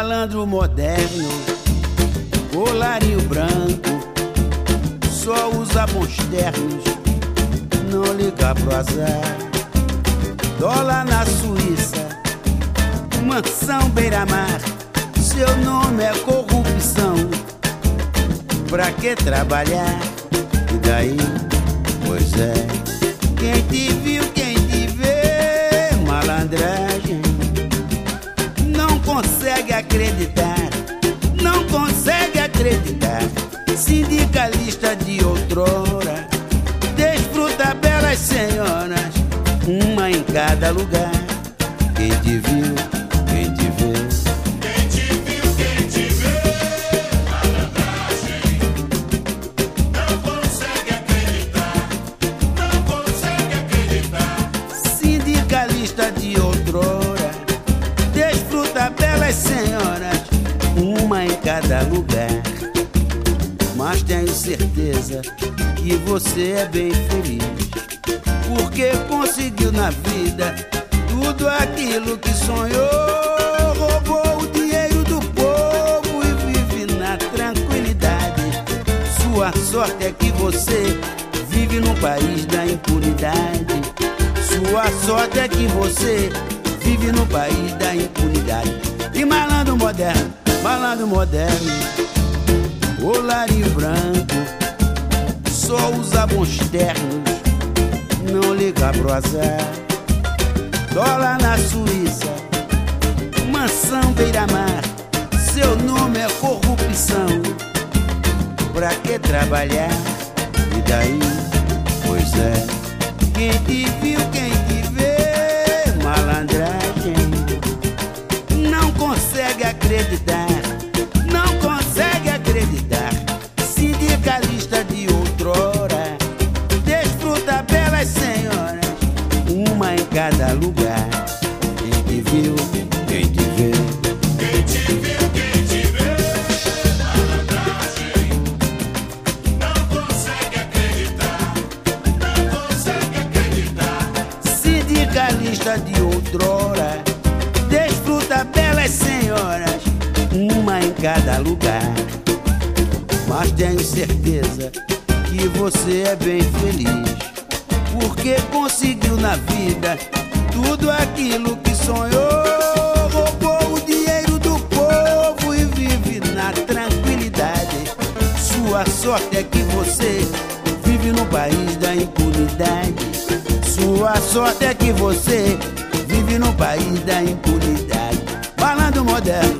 malandro moderno, colarinho branco, só usa bons ternos, não liga pro azar. Dólar na Suíça, mansão beira-mar, seu nome é corrupção. Pra que trabalhar? E daí? Pois é, quem te viu, quem acreditar, não consegue acreditar. Sindicalista de outrora, desfruta belas senhoras, uma em cada lugar. Quem te viu, quem te vê. Quem te viu, quem te vê, malandragem. Não consegue acreditar, não consegue acreditar. Sindicalista de outrora desfruta belas senhoras, tenho certeza que você é bem feliz, porque conseguiu na vida tudo aquilo que sonhou. Roubou o dinheiro do povo e vive na tranquilidade. Sua sorte é que você vive no país da impunidade. Sua sorte é que você vive no país da impunidade. E malandro moderno, malandro moderno, colarinho branco, só usa bons ternos, não liga pro azar. Dólar na Suíça, mansão beira-mar, seu nome é corrupção. Pra que trabalhar? E daí? Pois é, quem te viu, quem te cada lugar. Quem te viu, quem te vê. Quem te viu, quem te vê, malandragem. Não consegue acreditar, não consegue acreditar. Sindicalista de outrora, desfruta belas senhoras, uma em cada lugar. Mas tenho certeza que você é bem feliz, porque conseguiu na vida tudo aquilo que sonhou. Roubou o dinheiro do povo e vive na tranquilidade. Sua sorte é que você vive no país da impunidade. Sua sorte é que você vive no país da impunidade. Falando moderno,